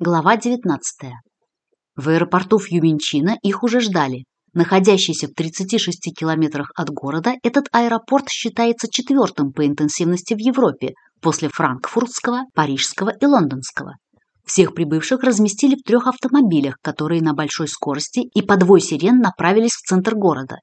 Глава 19. В аэропорту Фьюминчина их уже ждали. Находящийся в 36 километрах от города, этот аэропорт считается четвертым по интенсивности в Европе после франкфуртского, парижского и лондонского. Всех прибывших разместили в трех автомобилях, которые на большой скорости и по двое сирен направились в центр города.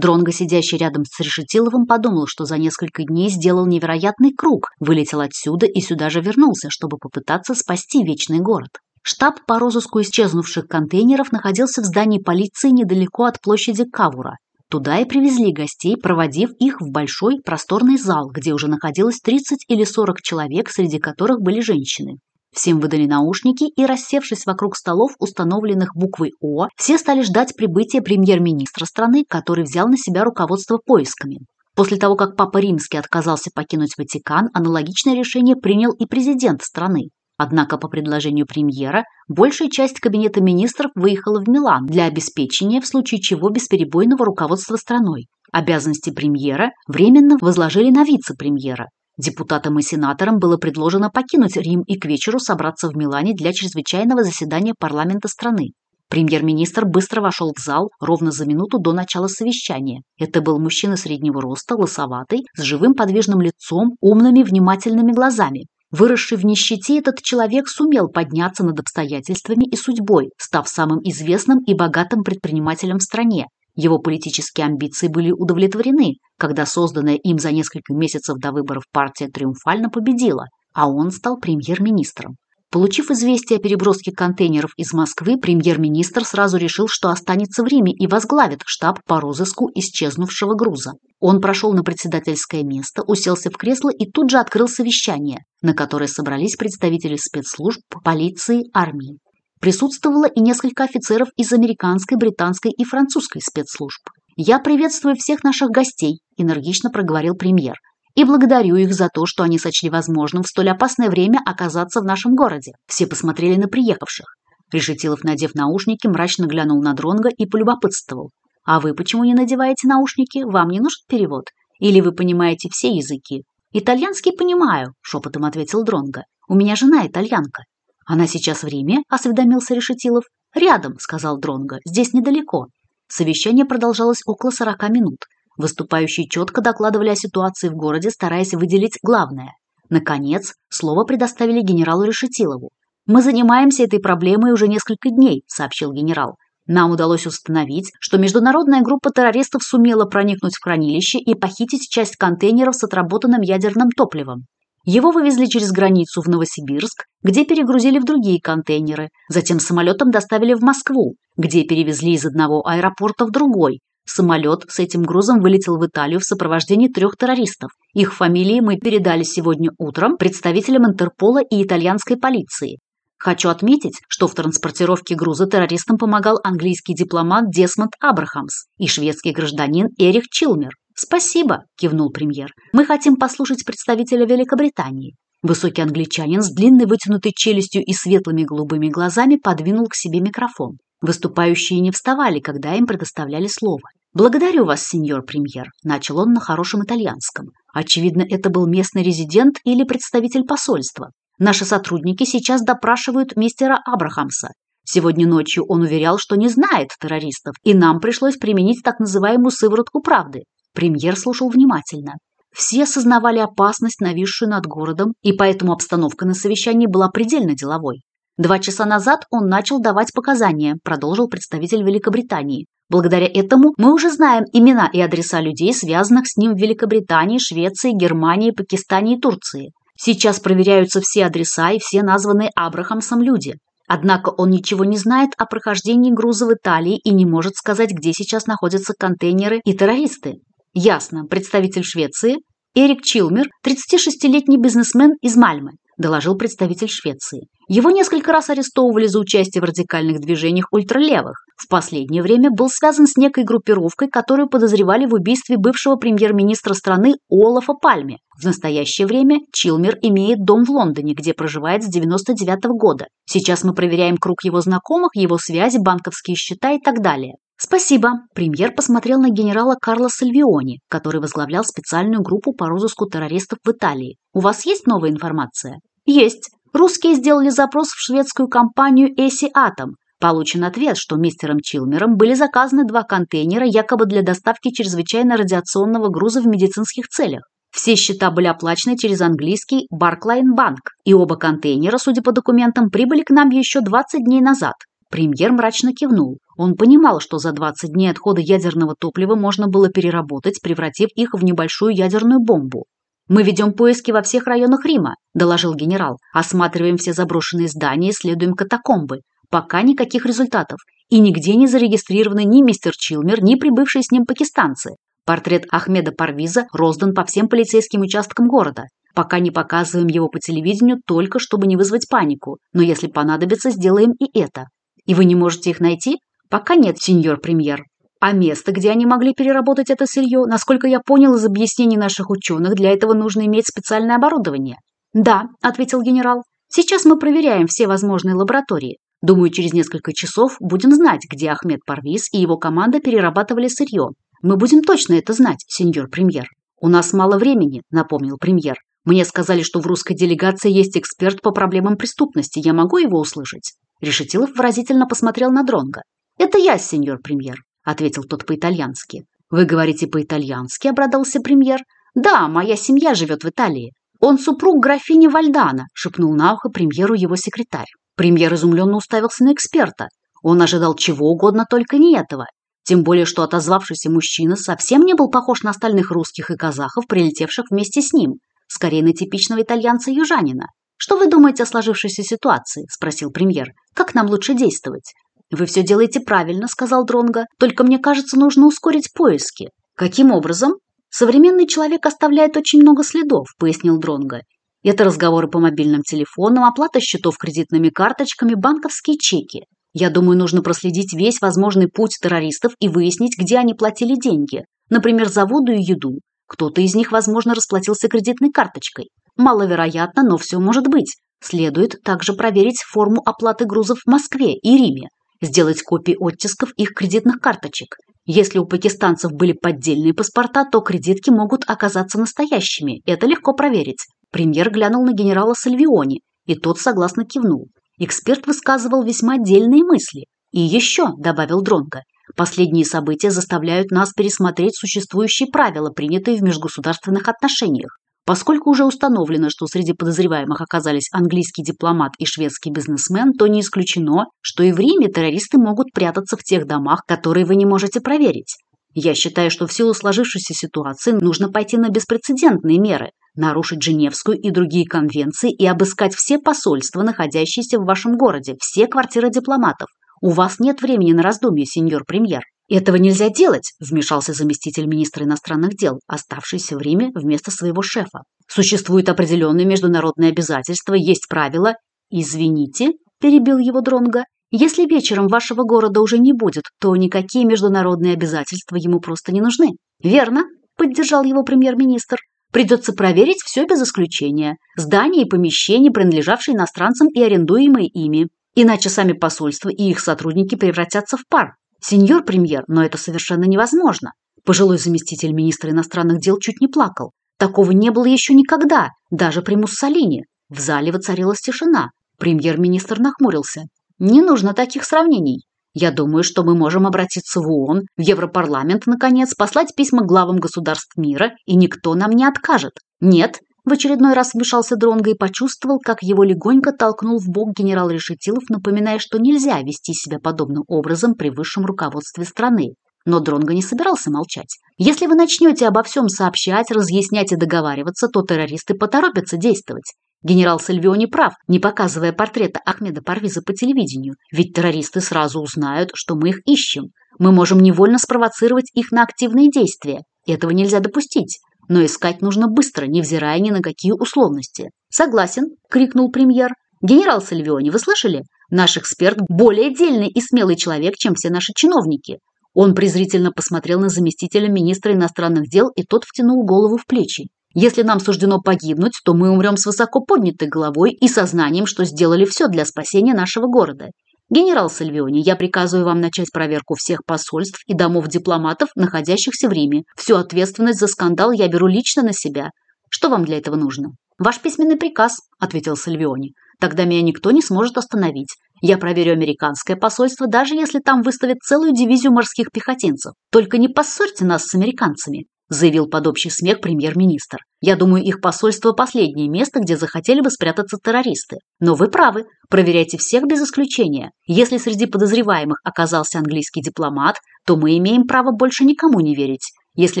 Дронго, сидящий рядом с Решетиловым, подумал, что за несколько дней сделал невероятный круг, вылетел отсюда и сюда же вернулся, чтобы попытаться спасти Вечный город. Штаб по розыску исчезнувших контейнеров находился в здании полиции недалеко от площади Кавура. Туда и привезли гостей, проводив их в большой просторный зал, где уже находилось 30 или 40 человек, среди которых были женщины. Всем выдали наушники, и, рассевшись вокруг столов, установленных буквой «О», все стали ждать прибытия премьер-министра страны, который взял на себя руководство поисками. После того, как Папа Римский отказался покинуть Ватикан, аналогичное решение принял и президент страны. Однако по предложению премьера большая часть кабинета министров выехала в Милан для обеспечения, в случае чего, бесперебойного руководства страной. Обязанности премьера временно возложили на вице-премьера. Депутатам и сенаторам было предложено покинуть Рим и к вечеру собраться в Милане для чрезвычайного заседания парламента страны. Премьер-министр быстро вошел в зал ровно за минуту до начала совещания. Это был мужчина среднего роста, лысоватый, с живым подвижным лицом, умными, внимательными глазами. Выросший в нищете, этот человек сумел подняться над обстоятельствами и судьбой, став самым известным и богатым предпринимателем в стране, его политические амбиции были удовлетворены, когда созданная им за несколько месяцев до выборов партия триумфально победила, а он стал премьер-министром. Получив известие о переброске контейнеров из Москвы, премьер-министр сразу решил, что останется в Риме и возглавит штаб по розыску исчезнувшего груза. Он прошел на председательское место, уселся в кресло и тут же открыл совещание, на которое собрались представители спецслужб, полиции, армии. Присутствовало и несколько офицеров из американской, британской и французской спецслужб. «Я приветствую всех наших гостей», – энергично проговорил премьер, «и благодарю их за то, что они сочли возможным в столь опасное время оказаться в нашем городе». Все посмотрели на приехавших. Решетилов, надев наушники, мрачно глянул на Дронга и полюбопытствовал. «А вы почему не надеваете наушники? Вам не нужен перевод? Или вы понимаете все языки?» «Итальянский понимаю», – шепотом ответил Дронга. «У меня жена итальянка. Она сейчас в время, осведомился Решетилов. Рядом, сказал Дронго, здесь недалеко. Совещание продолжалось около сорока минут. Выступающие четко докладывали о ситуации в городе, стараясь выделить главное. Наконец, слово предоставили генералу Решетилову. «Мы занимаемся этой проблемой уже несколько дней», – сообщил генерал. «Нам удалось установить, что международная группа террористов сумела проникнуть в хранилище и похитить часть контейнеров с отработанным ядерным топливом. Его вывезли через границу в Новосибирск, где перегрузили в другие контейнеры, затем самолетом доставили в Москву, где перевезли из одного аэропорта в другой. Самолет с этим грузом вылетел в Италию в сопровождении трех террористов. Их фамилии мы передали сегодня утром представителям Интерпола и итальянской полиции. Хочу отметить, что в транспортировке груза террористам помогал английский дипломат Десмонд Абрахамс и шведский гражданин Эрих Чилмер. «Спасибо», – кивнул премьер. «Мы хотим послушать представителя Великобритании». Высокий англичанин с длинной вытянутой челюстью и светлыми голубыми глазами подвинул к себе микрофон. Выступающие не вставали, когда им предоставляли слово. «Благодарю вас, сеньор премьер», – начал он на хорошем итальянском. Очевидно, это был местный резидент или представитель посольства. Наши сотрудники сейчас допрашивают мистера Абрахамса. Сегодня ночью он уверял, что не знает террористов, и нам пришлось применить так называемую сыворотку правды. Премьер слушал внимательно. Все осознавали опасность, нависшую над городом, и поэтому обстановка на совещании была предельно деловой. Два часа назад он начал давать показания, продолжил представитель Великобритании. Благодаря этому мы уже знаем имена и адреса людей, связанных с ним в Великобритании, Швеции, Германии, Пакистане и Турции. Сейчас проверяются все адреса и все названные Абрахамсом люди. Однако он ничего не знает о прохождении груза в Италии и не может сказать, где сейчас находятся контейнеры и террористы. Ясно, представитель Швеции Эрик Чилмер, 36-летний бизнесмен из Мальмы, доложил представитель Швеции. Его несколько раз арестовывали за участие в радикальных движениях ультралевых. В последнее время был связан с некой группировкой, которую подозревали в убийстве бывшего премьер-министра страны Олафа Пальме. В настоящее время Чилмер имеет дом в Лондоне, где проживает с 99 года. Сейчас мы проверяем круг его знакомых, его связи, банковские счета и так далее. Спасибо. Премьер посмотрел на генерала Карла Сальвиони, который возглавлял специальную группу по розыску террористов в Италии. У вас есть новая информация? Есть. Русские сделали запрос в шведскую компанию Эси Атом. Получен ответ, что мистером Чилмером были заказаны два контейнера якобы для доставки чрезвычайно радиационного груза в медицинских целях. Все счета были оплачены через английский Barcline Bank, и оба контейнера, судя по документам, прибыли к нам еще 20 дней назад. Премьер мрачно кивнул. Он понимал, что за 20 дней отхода ядерного топлива можно было переработать, превратив их в небольшую ядерную бомбу. «Мы ведем поиски во всех районах Рима», – доложил генерал. «Осматриваем все заброшенные здания, следуем катакомбы. Пока никаких результатов. И нигде не зарегистрированы ни мистер Чилмер, ни прибывшие с ним пакистанцы. Портрет Ахмеда Парвиза роздан по всем полицейским участкам города. Пока не показываем его по телевидению, только чтобы не вызвать панику. Но если понадобится, сделаем и это. И вы не можете их найти? Пока нет, сеньор премьер. А место, где они могли переработать это сырье, насколько я понял из объяснений наших ученых, для этого нужно иметь специальное оборудование. Да, ответил генерал. Сейчас мы проверяем все возможные лаборатории. Думаю, через несколько часов будем знать, где Ахмед Парвиз и его команда перерабатывали сырье. Мы будем точно это знать, сеньор премьер. У нас мало времени, напомнил премьер. Мне сказали, что в русской делегации есть эксперт по проблемам преступности. Я могу его услышать? Решетилов выразительно посмотрел на Дронга. Это я, сеньор премьер, ответил тот по-итальянски. Вы говорите по-итальянски, обрадовался премьер. Да, моя семья живет в Италии. Он супруг графини Вальдана, шепнул на ухо премьеру его секретарь. Премьер изумленно уставился на эксперта. Он ожидал чего угодно, только не этого. Тем более, что отозвавшийся мужчина совсем не был похож на остальных русских и казахов, прилетевших вместе с ним, скорее на типичного итальянца-южанина. «Что вы думаете о сложившейся ситуации?» – спросил премьер. «Как нам лучше действовать? вы все делаете правильно сказал дронга только мне кажется нужно ускорить поиски. Каким образом? Современный человек оставляет очень много следов пояснил дронга это разговоры по мобильным телефонам оплата счетов кредитными карточками банковские чеки. Я думаю нужно проследить весь возможный путь террористов и выяснить где они платили деньги. Например за воду и еду. Кто-то из них возможно расплатился кредитной карточкой. Маловероятно но все может быть. Следует также проверить форму оплаты грузов в москве и риме сделать копии оттисков их кредитных карточек. Если у пакистанцев были поддельные паспорта, то кредитки могут оказаться настоящими. Это легко проверить. Премьер глянул на генерала Сальвиони, и тот согласно кивнул. Эксперт высказывал весьма отдельные мысли. «И еще», – добавил Дронко, – «последние события заставляют нас пересмотреть существующие правила, принятые в межгосударственных отношениях. Поскольку уже установлено, что среди подозреваемых оказались английский дипломат и шведский бизнесмен, то не исключено, что и в Риме террористы могут прятаться в тех домах, которые вы не можете проверить. Я считаю, что в силу сложившейся ситуации нужно пойти на беспрецедентные меры, нарушить Женевскую и другие конвенции и обыскать все посольства, находящиеся в вашем городе, все квартиры дипломатов. У вас нет времени на раздумья, сеньор премьер. «Этого нельзя делать», – вмешался заместитель министра иностранных дел, оставшийся в Риме вместо своего шефа. «Существуют определенные международные обязательства, есть правила». «Извините», – перебил его Дронга. «если вечером вашего города уже не будет, то никакие международные обязательства ему просто не нужны». «Верно», – поддержал его премьер-министр. Придется проверить все без исключения. Здания и помещения, принадлежавшие иностранцам и арендуемые ими. Иначе сами посольства и их сотрудники превратятся в пар, Сеньор премьер, но это совершенно невозможно. Пожилой заместитель министра иностранных дел чуть не плакал. Такого не было еще никогда, даже при Муссолини. В зале воцарилась тишина. Премьер-министр нахмурился. Не нужно таких сравнений. Я думаю, что мы можем обратиться в ООН, в Европарламент, наконец, послать письма главам государств мира, и никто нам не откажет. Нет, в очередной раз вмешался Дронго и почувствовал, как его легонько толкнул в бок генерал Решетилов, напоминая, что нельзя вести себя подобным образом при высшем руководстве страны. Но Дронго не собирался молчать. Если вы начнете обо всем сообщать, разъяснять и договариваться, то террористы поторопятся действовать. Генерал Сальвиони прав, не показывая портрета Ахмеда Парвиза по телевидению, ведь террористы сразу узнают, что мы их ищем. Мы можем невольно спровоцировать их на активные действия. Этого нельзя допустить но искать нужно быстро, невзирая ни на какие условности. «Согласен!» – крикнул премьер. «Генерал Сальвиони, вы слышали? Наш эксперт более дельный и смелый человек, чем все наши чиновники». Он презрительно посмотрел на заместителя министра иностранных дел, и тот втянул голову в плечи. «Если нам суждено погибнуть, то мы умрем с высоко поднятой головой и сознанием, что сделали все для спасения нашего города. Генерал Сальвиони, я приказываю вам начать проверку всех посольств и домов дипломатов, находящихся в Риме. Всю ответственность за скандал я беру лично на себя. Что вам для этого нужно? Ваш письменный приказ, ответил Сальвиони. Тогда меня никто не сможет остановить. Я проверю американское посольство, даже если там выставят целую дивизию морских пехотинцев. Только не поссорьте нас с американцами заявил под общий смех премьер-министр. «Я думаю, их посольство – последнее место, где захотели бы спрятаться террористы. Но вы правы, проверяйте всех без исключения. Если среди подозреваемых оказался английский дипломат, то мы имеем право больше никому не верить. Если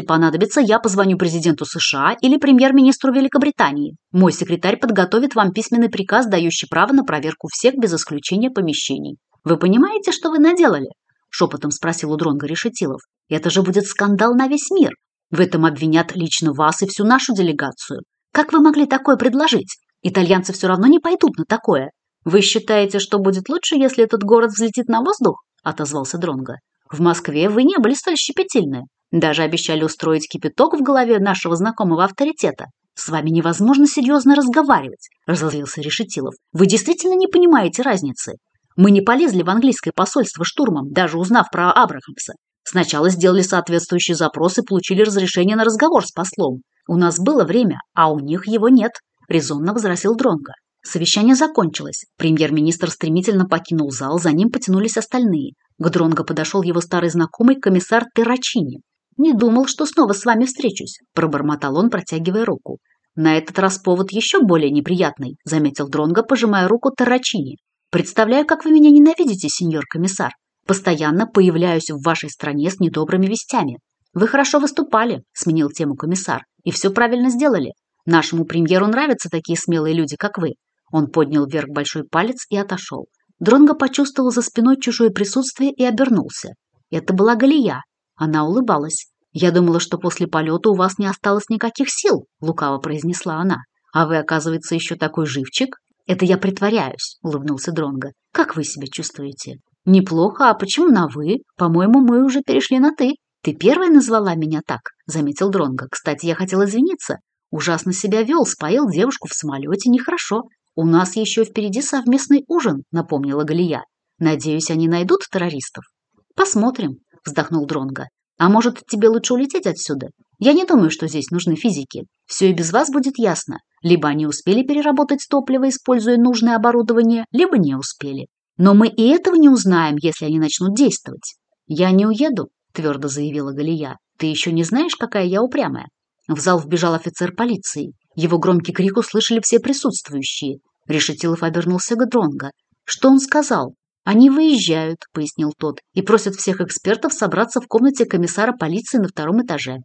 понадобится, я позвоню президенту США или премьер-министру Великобритании. Мой секретарь подготовит вам письменный приказ, дающий право на проверку всех без исключения помещений. Вы понимаете, что вы наделали?» – шепотом спросил у Дронга Решетилов. «Это же будет скандал на весь мир. В этом обвинят лично вас и всю нашу делегацию. Как вы могли такое предложить? Итальянцы все равно не пойдут на такое. Вы считаете, что будет лучше, если этот город взлетит на воздух? Отозвался Дронга. В Москве вы не были столь щепетильны. Даже обещали устроить кипяток в голове нашего знакомого авторитета. С вами невозможно серьезно разговаривать, разозлился Решетилов. Вы действительно не понимаете разницы. Мы не полезли в английское посольство штурмом, даже узнав про Абрахамса. Сначала сделали соответствующие запросы, получили разрешение на разговор с послом. У нас было время, а у них его нет», – резонно возразил Дронго. Совещание закончилось. Премьер-министр стремительно покинул зал, за ним потянулись остальные. К Дронго подошел его старый знакомый комиссар Террачини. «Не думал, что снова с вами встречусь», – пробормотал он, протягивая руку. «На этот раз повод еще более неприятный», – заметил Дронго, пожимая руку Террачини. «Представляю, как вы меня ненавидите, сеньор комиссар. Постоянно появляюсь в вашей стране с недобрыми вестями. Вы хорошо выступали, сменил тему комиссар, и все правильно сделали. Нашему премьеру нравятся такие смелые люди, как вы. Он поднял вверх большой палец и отошел. Дронго почувствовал за спиной чужое присутствие и обернулся. Это была Галия. Она улыбалась. «Я думала, что после полета у вас не осталось никаких сил», — лукаво произнесла она. «А вы, оказывается, еще такой живчик?» «Это я притворяюсь», — улыбнулся Дронго. «Как вы себя чувствуете?» «Неплохо, а почему на «вы»? По-моему, мы уже перешли на «ты». Ты первой назвала меня так», — заметил Дронга. «Кстати, я хотел извиниться. Ужасно себя вел, споил девушку в самолете нехорошо. У нас еще впереди совместный ужин», — напомнила Галия. «Надеюсь, они найдут террористов?» «Посмотрим», — вздохнул Дронга. «А может, тебе лучше улететь отсюда? Я не думаю, что здесь нужны физики. Все и без вас будет ясно. Либо они успели переработать топливо, используя нужное оборудование, либо не успели. Но мы и этого не узнаем, если они начнут действовать. Я не уеду, твердо заявила Галия. Ты еще не знаешь, какая я упрямая. В зал вбежал офицер полиции. Его громкий крик услышали все присутствующие. Решетилов обернулся к Дронго. Что он сказал? Они выезжают, пояснил тот, и просят всех экспертов собраться в комнате комиссара полиции на втором этаже.